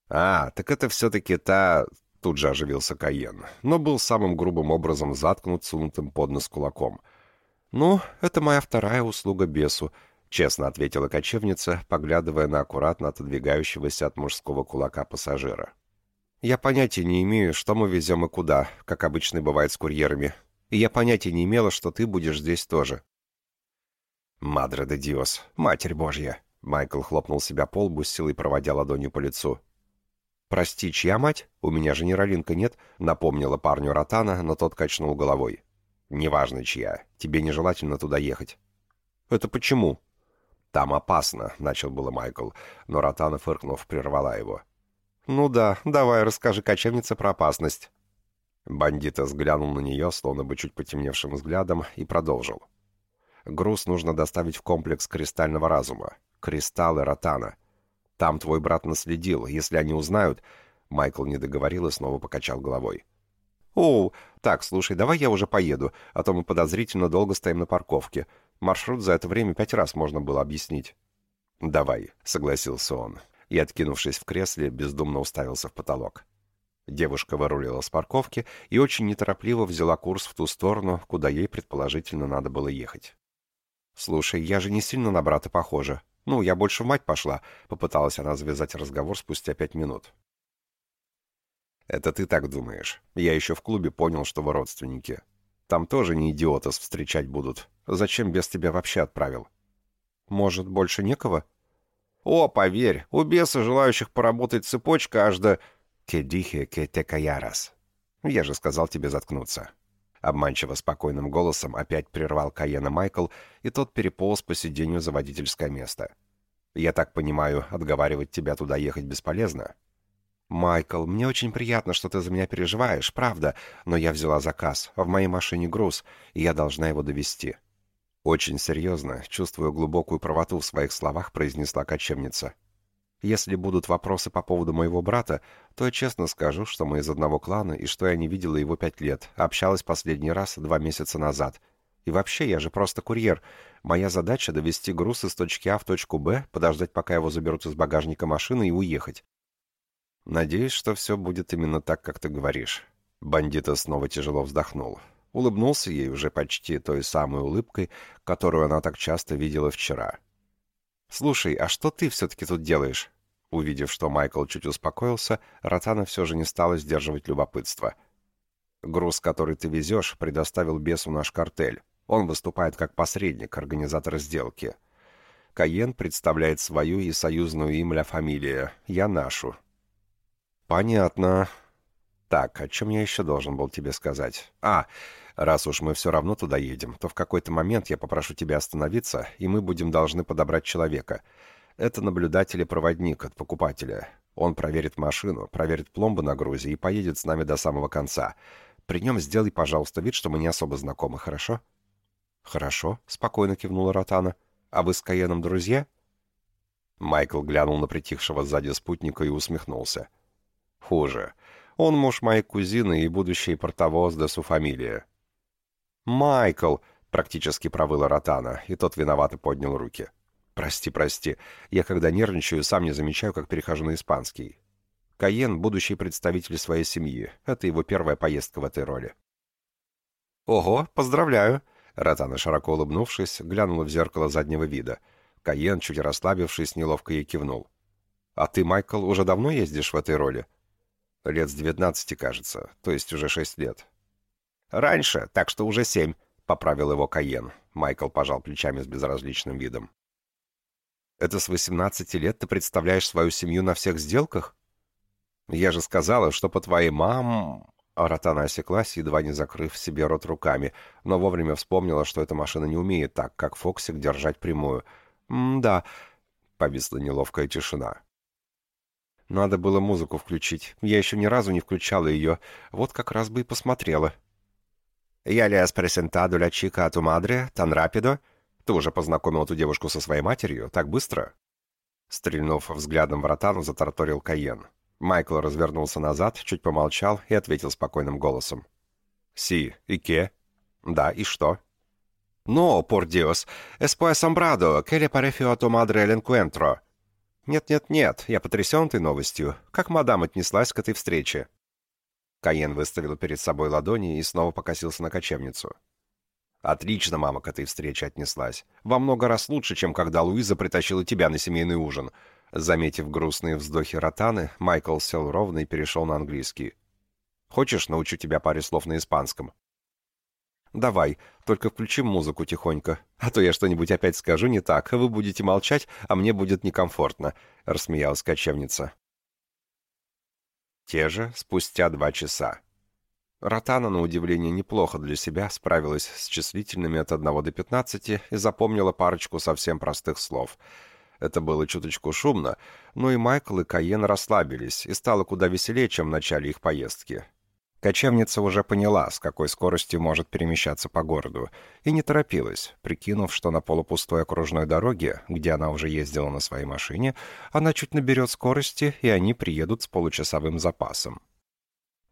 «А, так это все-таки та...» Тут же оживился Каен, но был самым грубым образом заткнут сунутым под нос кулаком — «Ну, это моя вторая услуга бесу», — честно ответила кочевница, поглядывая на аккуратно отодвигающегося от мужского кулака пассажира. «Я понятия не имею, что мы везем и куда, как обычно бывает с курьерами. И я понятия не имела, что ты будешь здесь тоже». «Мадре де Диос, Матерь Божья!» Майкл хлопнул себя по лбу, с силой проводя ладонью по лицу. «Прости, чья мать? У меня же Неролинка нет», — напомнила парню Ротана, но тот качнул головой. «Неважно чья. Тебе нежелательно туда ехать». «Это почему?» «Там опасно», — начал было Майкл, но Ротана, фыркнув, прервала его. «Ну да, давай, расскажи кочевнице про опасность». Бандита взглянул на нее, словно бы чуть потемневшим взглядом, и продолжил. «Груз нужно доставить в комплекс кристального разума. Кристаллы Ротана. Там твой брат наследил. Если они узнают...» Майкл не договорил и снова покачал головой. «О, так, слушай, давай я уже поеду, а то мы подозрительно долго стоим на парковке. Маршрут за это время пять раз можно было объяснить». «Давай», — согласился он, и, откинувшись в кресле, бездумно уставился в потолок. Девушка вырулила с парковки и очень неторопливо взяла курс в ту сторону, куда ей, предположительно, надо было ехать. «Слушай, я же не сильно на брата похожа. Ну, я больше в мать пошла», — попыталась она завязать разговор спустя пять минут. «Это ты так думаешь. Я еще в клубе понял, что вы родственники. Там тоже не идиотос встречать будут. Зачем без тебя вообще отправил?» «Может, больше некого?» «О, поверь, у беса, желающих поработать цепочка аж до...» «Кедихе кетекаярас». «Я же сказал тебе заткнуться». Обманчиво спокойным голосом опять прервал Каена Майкл, и тот переполз по сиденью за водительское место. Я так понимаю, отговаривать тебя туда ехать бесполезно?» «Майкл, мне очень приятно, что ты за меня переживаешь, правда, но я взяла заказ, в моей машине груз, и я должна его довести. Очень серьезно, чувствуя глубокую правоту в своих словах, произнесла кочевница. «Если будут вопросы по поводу моего брата, то я честно скажу, что мы из одного клана и что я не видела его пять лет, общалась последний раз два месяца назад. И вообще, я же просто курьер. Моя задача — довести груз из точки А в точку Б, подождать, пока его заберут из багажника машины и уехать. Надеюсь, что все будет именно так, как ты говоришь». Бандита снова тяжело вздохнул. Улыбнулся ей уже почти той самой улыбкой, которую она так часто видела вчера. «Слушай, а что ты все-таки тут делаешь?» Увидев, что Майкл чуть успокоился, Ротана все же не стала сдерживать любопытство. «Груз, который ты везешь, предоставил бесу наш картель. Он выступает как посредник, организатор сделки. Каен представляет свою и союзную им ля фамилия, я нашу. «Понятно. Так, о чем я еще должен был тебе сказать? А, раз уж мы все равно туда едем, то в какой-то момент я попрошу тебя остановиться, и мы будем должны подобрать человека. Это наблюдатель и проводник от покупателя. Он проверит машину, проверит пломбы на грузе и поедет с нами до самого конца. При нем сделай, пожалуйста, вид, что мы не особо знакомы, хорошо?» «Хорошо», — спокойно кивнула Ротана. «А вы с Каеном друзья?» Майкл глянул на притихшего сзади спутника и усмехнулся. Хуже. Он муж моей кузины и будущий портовоз де фамилия. «Майкл!» — практически провыла Ротана, и тот виновато поднял руки. «Прости, прости. Я, когда нервничаю, сам не замечаю, как перехожу на испанский. Каен — будущий представитель своей семьи. Это его первая поездка в этой роли». «Ого, поздравляю!» Ротана, широко улыбнувшись, глянула в зеркало заднего вида. Каен, чуть расслабившись, неловко ей кивнул. «А ты, Майкл, уже давно ездишь в этой роли?» Лет с девятнадцати, кажется, то есть уже шесть лет. «Раньше, так что уже семь», — поправил его Каен. Майкл пожал плечами с безразличным видом. «Это с восемнадцати лет ты представляешь свою семью на всех сделках?» «Я же сказала, что по твоей мам...» Аратана осеклась, едва не закрыв себе рот руками, но вовремя вспомнила, что эта машина не умеет так, как Фоксик, держать прямую. «М-да», — повисла неловкая тишина. Надо было музыку включить. Я еще ни разу не включала ее. Вот как раз бы и посмотрела. «Я лес пресентаду ля чика ату мадре, тан рапидо?» «Ты уже познакомил эту девушку со своей матерью? Так быстро?» Стрельнув взглядом в ротану, затарторил Каен. Майкл развернулся назад, чуть помолчал и ответил спокойным голосом. «Си, и ке?» «Да, и что?» «Но, por Dios, es pues asombrado, que le pareció a tu madre el encuentro?» «Нет-нет-нет, я потрясен этой новостью. Как мадам отнеслась к этой встрече?» Каен выставил перед собой ладони и снова покосился на кочевницу. «Отлично мама к этой встрече отнеслась. Во много раз лучше, чем когда Луиза притащила тебя на семейный ужин». Заметив грустные вздохи ротаны, Майкл сел ровно и перешел на английский. «Хочешь, научу тебя паре слов на испанском?» «Давай, только включи музыку тихонько, а то я что-нибудь опять скажу не так, вы будете молчать, а мне будет некомфортно», — рассмеялась кочевница. Те же спустя два часа. Ротана, на удивление, неплохо для себя справилась с числительными от 1 до 15 и запомнила парочку совсем простых слов. Это было чуточку шумно, но и Майкл и Каен расслабились, и стало куда веселее, чем в начале их поездки. Кочевница уже поняла, с какой скоростью может перемещаться по городу, и не торопилась, прикинув, что на полупустой окружной дороге, где она уже ездила на своей машине, она чуть наберет скорости, и они приедут с получасовым запасом.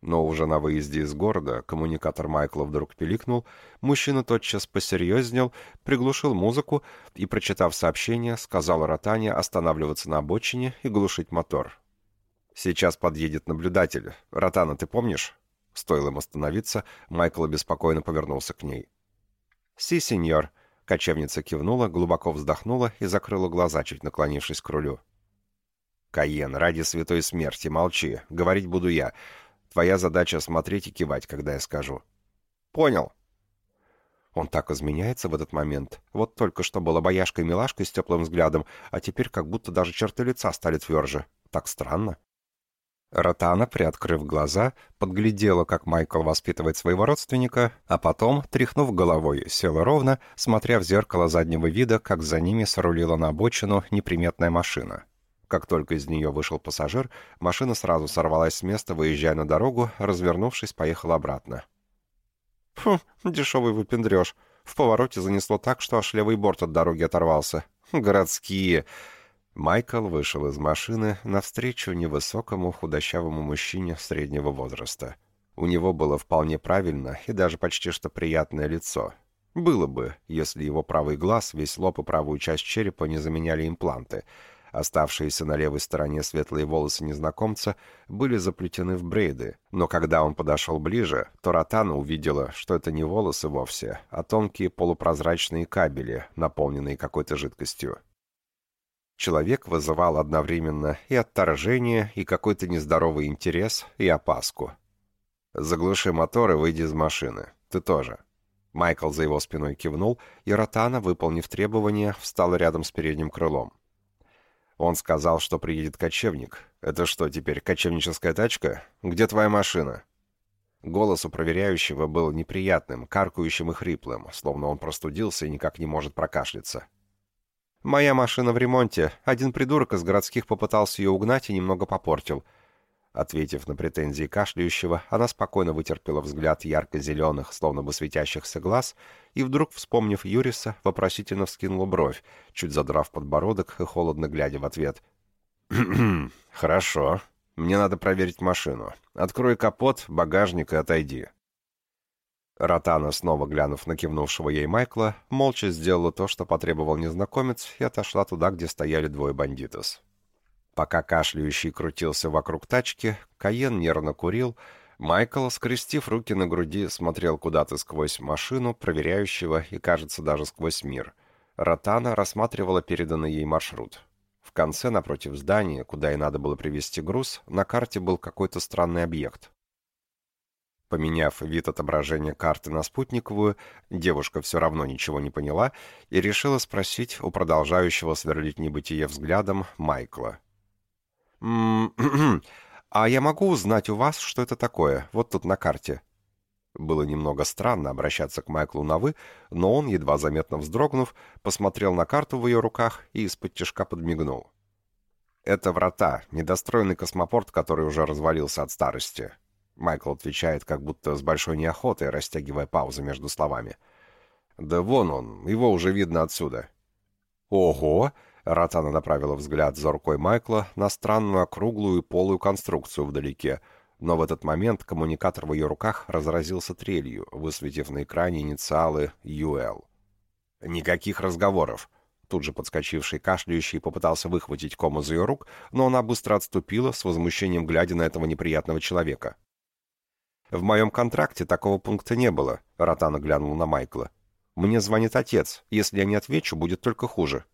Но уже на выезде из города коммуникатор Майкла вдруг пиликнул, мужчина тотчас посерьезнел, приглушил музыку и, прочитав сообщение, сказал Ротане останавливаться на обочине и глушить мотор. «Сейчас подъедет наблюдатель. Ротана, ты помнишь?» Стоило им остановиться, Майкл беспокойно повернулся к ней. «Си, сеньор», — кочевница кивнула, глубоко вздохнула и закрыла глаза, чуть наклонившись к рулю. «Каен, ради святой смерти, молчи. Говорить буду я. Твоя задача — смотреть и кивать, когда я скажу». «Понял». Он так изменяется в этот момент. Вот только что была бояшкой-милашкой с теплым взглядом, а теперь как будто даже черты лица стали тверже. Так странно. Ротана, приоткрыв глаза, подглядела, как Майкл воспитывает своего родственника, а потом, тряхнув головой, села ровно, смотря в зеркало заднего вида, как за ними срулила на обочину неприметная машина. Как только из нее вышел пассажир, машина сразу сорвалась с места, выезжая на дорогу, развернувшись, поехала обратно. «Фу, дешевый выпендреж. В повороте занесло так, что аж левый борт от дороги оторвался. Городские!» Майкл вышел из машины навстречу невысокому худощавому мужчине среднего возраста. У него было вполне правильно и даже почти что приятное лицо. Было бы, если его правый глаз, весь лоб и правую часть черепа не заменяли импланты. Оставшиеся на левой стороне светлые волосы незнакомца были заплетены в брейды, но когда он подошел ближе, то Ротана увидела, что это не волосы вовсе, а тонкие полупрозрачные кабели, наполненные какой-то жидкостью. Человек вызывал одновременно и отторжение, и какой-то нездоровый интерес, и опаску. «Заглуши мотор и выйди из машины. Ты тоже». Майкл за его спиной кивнул, и Ротана, выполнив требования, встала рядом с передним крылом. Он сказал, что приедет кочевник. «Это что, теперь кочевническая тачка? Где твоя машина?» Голос у проверяющего был неприятным, каркающим и хриплым, словно он простудился и никак не может прокашляться. «Моя машина в ремонте. Один придурок из городских попытался ее угнать и немного попортил». Ответив на претензии кашляющего, она спокойно вытерпела взгляд ярко-зеленых, словно бы светящихся глаз, и вдруг, вспомнив Юриса, вопросительно вскинула бровь, чуть задрав подбородок и холодно глядя в ответ. «Хорошо. Мне надо проверить машину. Открой капот, багажник и отойди». Ротана, снова глянув на кивнувшего ей Майкла, молча сделала то, что потребовал незнакомец, и отошла туда, где стояли двое бандитов. Пока кашляющий крутился вокруг тачки, Каен нервно курил, Майкл, скрестив руки на груди, смотрел куда-то сквозь машину, проверяющего, и, кажется, даже сквозь мир. Ротана рассматривала переданный ей маршрут. В конце, напротив здания, куда и надо было привезти груз, на карте был какой-то странный объект. Поменяв вид отображения карты на спутниковую, девушка все равно ничего не поняла и решила спросить у продолжающего сверлить небытие взглядом Майкла. «М -м <clears throat> а я могу узнать у вас, что это такое, вот тут на карте?» Было немного странно обращаться к Майклу на «вы», но он, едва заметно вздрогнув, посмотрел на карту в ее руках и из-под тяжка подмигнул. «Это врата, недостроенный космопорт, который уже развалился от старости. Майкл отвечает, как будто с большой неохотой, растягивая паузы между словами. «Да вон он, его уже видно отсюда». «Ого!» — Ротана направила взгляд за рукой Майкла на странную округлую полую конструкцию вдалеке, но в этот момент коммуникатор в ее руках разразился трелью, высветив на экране инициалы «ЮЛ». «Никаких разговоров!» Тут же подскочивший кашляющий попытался выхватить ком из ее рук, но она быстро отступила, с возмущением глядя на этого неприятного человека. «В моем контракте такого пункта не было», — Ротана глянул на Майкла. «Мне звонит отец. Если я не отвечу, будет только хуже».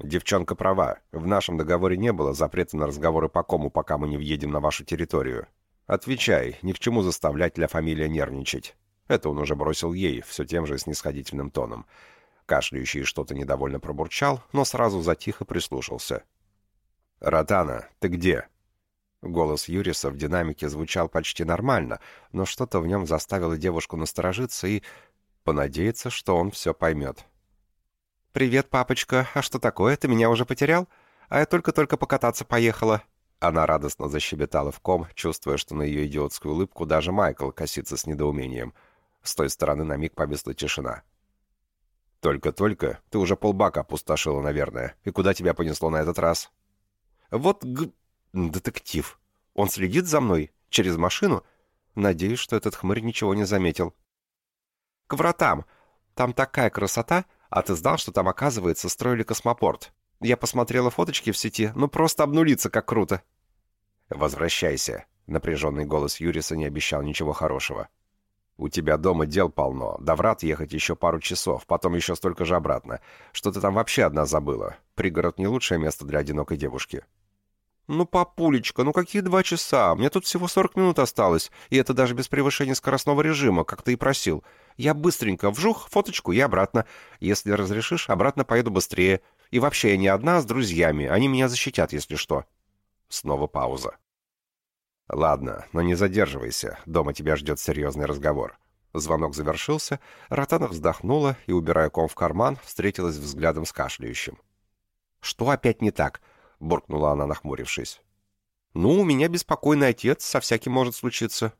«Девчонка права. В нашем договоре не было запрета на разговоры по кому, пока мы не въедем на вашу территорию. Отвечай, ни к чему заставлять для фамилии нервничать». Это он уже бросил ей, все тем же снисходительным тоном. Кашляющий что-то недовольно пробурчал, но сразу затих и прислушался. «Ротана, ты где?» Голос Юриса в динамике звучал почти нормально, но что-то в нем заставило девушку насторожиться и понадеяться, что он все поймет. «Привет, папочка. А что такое? Ты меня уже потерял? А я только-только покататься поехала». Она радостно защебетала в ком, чувствуя, что на ее идиотскую улыбку даже Майкл косится с недоумением. С той стороны на миг повисла тишина. «Только-только? Ты уже полбака опустошила, наверное. И куда тебя понесло на этот раз?» «Вот г... «Детектив. Он следит за мной? Через машину? Надеюсь, что этот хмырь ничего не заметил». «К вратам. Там такая красота. А ты знал, что там, оказывается, строили космопорт? Я посмотрела фоточки в сети. Ну, просто обнулиться, как круто». «Возвращайся». Напряженный голос Юриса не обещал ничего хорошего. «У тебя дома дел полно. До врат ехать еще пару часов, потом еще столько же обратно. Что ты там вообще одна забыла? Пригород не лучшее место для одинокой девушки». «Ну, папулечка, ну какие два часа? Мне тут всего 40 минут осталось, и это даже без превышения скоростного режима, как ты и просил. Я быстренько вжух, фоточку и обратно. Если разрешишь, обратно поеду быстрее. И вообще, я не одна, а с друзьями. Они меня защитят, если что». Снова пауза. «Ладно, но не задерживайся, дома тебя ждет серьезный разговор». Звонок завершился, Ротана вздохнула и, убирая ком в карман, встретилась взглядом с кашляющим. «Что опять не так?» — буркнула она, нахмурившись. «Ну, у меня беспокойный отец, со всяким может случиться.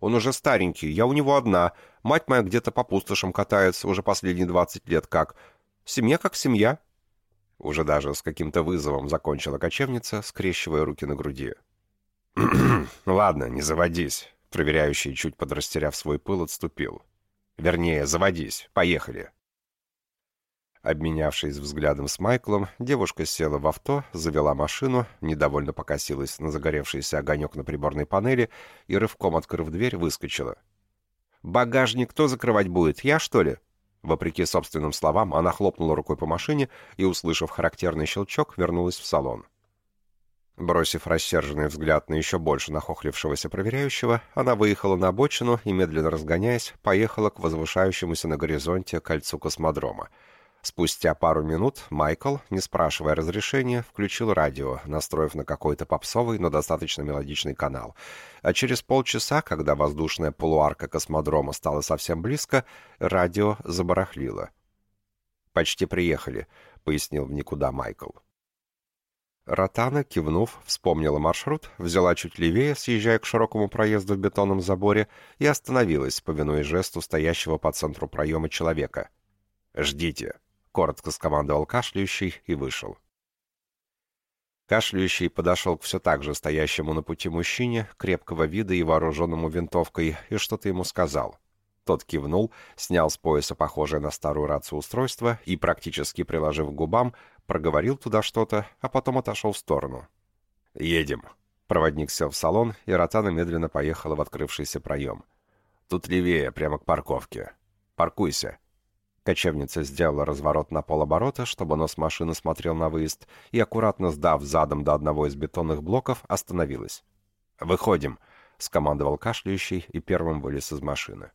Он уже старенький, я у него одна. Мать моя где-то по пустошам катается уже последние двадцать лет как. Семья как семья». Уже даже с каким-то вызовом закончила кочевница, скрещивая руки на груди. «Ладно, не заводись». Проверяющий, чуть подрастеряв свой пыл, отступил. «Вернее, заводись. Поехали». Обменявшись взглядом с Майклом, девушка села в авто, завела машину, недовольно покосилась на загоревшийся огонек на приборной панели и, рывком открыв дверь, выскочила. «Багажник кто закрывать будет? Я, что ли?» Вопреки собственным словам, она хлопнула рукой по машине и, услышав характерный щелчок, вернулась в салон. Бросив рассерженный взгляд на еще больше нахохлившегося проверяющего, она выехала на обочину и, медленно разгоняясь, поехала к возвышающемуся на горизонте кольцу космодрома — Спустя пару минут Майкл, не спрашивая разрешения, включил радио, настроив на какой-то попсовый, но достаточно мелодичный канал. А через полчаса, когда воздушная полуарка космодрома стала совсем близко, радио забарахлило. «Почти приехали», — пояснил в никуда Майкл. Ротана, кивнув, вспомнила маршрут, взяла чуть левее, съезжая к широкому проезду в бетонном заборе, и остановилась, повинуясь жесту стоящего по центру проема человека. «Ждите», коротко скомандовал кашляющий и вышел. Кашляющий подошел к все так же стоящему на пути мужчине, крепкого вида и вооруженному винтовкой, и что-то ему сказал. Тот кивнул, снял с пояса похожее на старую рацию устройство и, практически приложив к губам, проговорил туда что-то, а потом отошел в сторону. «Едем». Проводник сел в салон, и Ротана медленно поехала в открывшийся проем. «Тут левее, прямо к парковке. Паркуйся». Кочевница сделала разворот на полоборота, чтобы нос машины смотрел на выезд, и, аккуратно сдав задом до одного из бетонных блоков, остановилась. «Выходим», — скомандовал кашляющий и первым вылез из машины.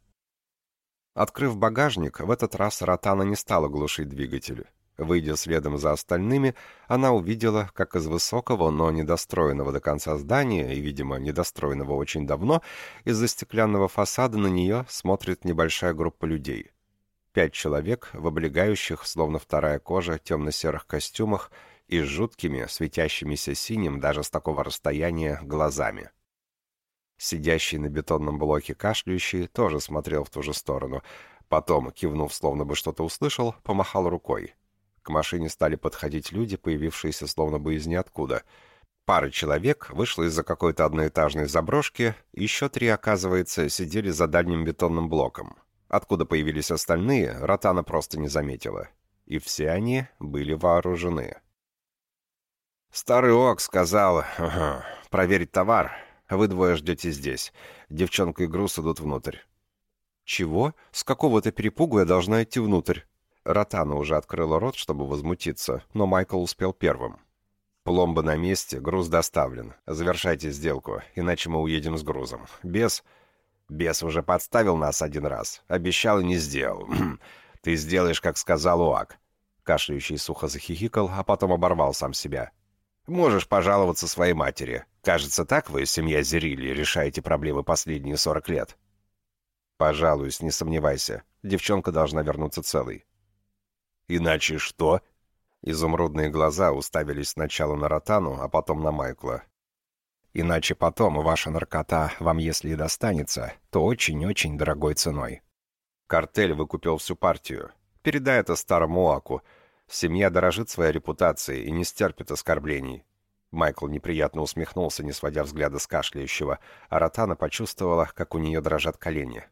Открыв багажник, в этот раз Ротана не стала глушить двигатель. Выйдя следом за остальными, она увидела, как из высокого, но недостроенного до конца здания, и, видимо, недостроенного очень давно, из-за стеклянного фасада на нее смотрит небольшая группа людей — Пять человек в облегающих, словно вторая кожа, темно-серых костюмах и с жуткими, светящимися синим даже с такого расстояния, глазами. Сидящий на бетонном блоке кашляющий тоже смотрел в ту же сторону. Потом, кивнув, словно бы что-то услышал, помахал рукой. К машине стали подходить люди, появившиеся словно бы из ниоткуда. Пара человек вышла из-за какой-то одноэтажной заброшки, еще три, оказывается, сидели за дальним бетонным блоком. Откуда появились остальные, Ротана просто не заметила. И все они были вооружены. «Старый Ок сказал, ага, проверить товар. Вы двое ждете здесь. Девчонка и груз идут внутрь». «Чего? С какого-то перепугу я должна идти внутрь?» Ротана уже открыла рот, чтобы возмутиться, но Майкл успел первым. «Пломба на месте, груз доставлен. Завершайте сделку, иначе мы уедем с грузом. Без...» Бес уже подставил нас один раз. Обещал и не сделал. Ты сделаешь, как сказал Уак. Кашляющий сухо захихикал, а потом оборвал сам себя. Можешь пожаловаться своей матери. Кажется, так вы, семья Зерили, решаете проблемы последние сорок лет. Пожалуюсь, не сомневайся. Девчонка должна вернуться целой. Иначе что? Изумрудные глаза уставились сначала на Ротану, а потом на Майкла. Иначе потом ваша наркота вам, если и достанется, то очень-очень дорогой ценой. Картель выкупил всю партию. Передай это старому Аку. Семья дорожит своей репутацией и не стерпит оскорблений. Майкл неприятно усмехнулся, не сводя взгляда с кашляющего, а Ротана почувствовала, как у нее дрожат колени.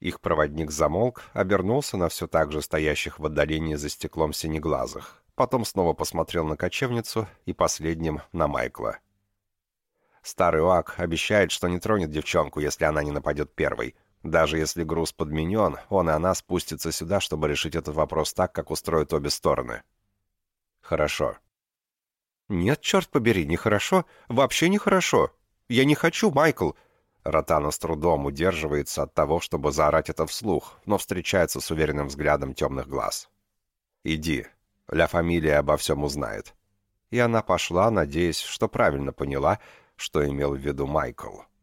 Их проводник замолк, обернулся на все так же стоящих в отдалении за стеклом синеглазых. Потом снова посмотрел на кочевницу и последним на Майкла. Старый Уак обещает, что не тронет девчонку, если она не нападет первой. Даже если груз подменен, он и она спустятся сюда, чтобы решить этот вопрос так, как устроят обе стороны. Хорошо. Нет, черт побери, нехорошо. Вообще нехорошо. Я не хочу, Майкл. Ротана с трудом удерживается от того, чтобы заорать это вслух, но встречается с уверенным взглядом темных глаз. «Иди. Ля Фамилия обо всем узнает». И она пошла, надеясь, что правильно поняла, что имел в виду Майкл.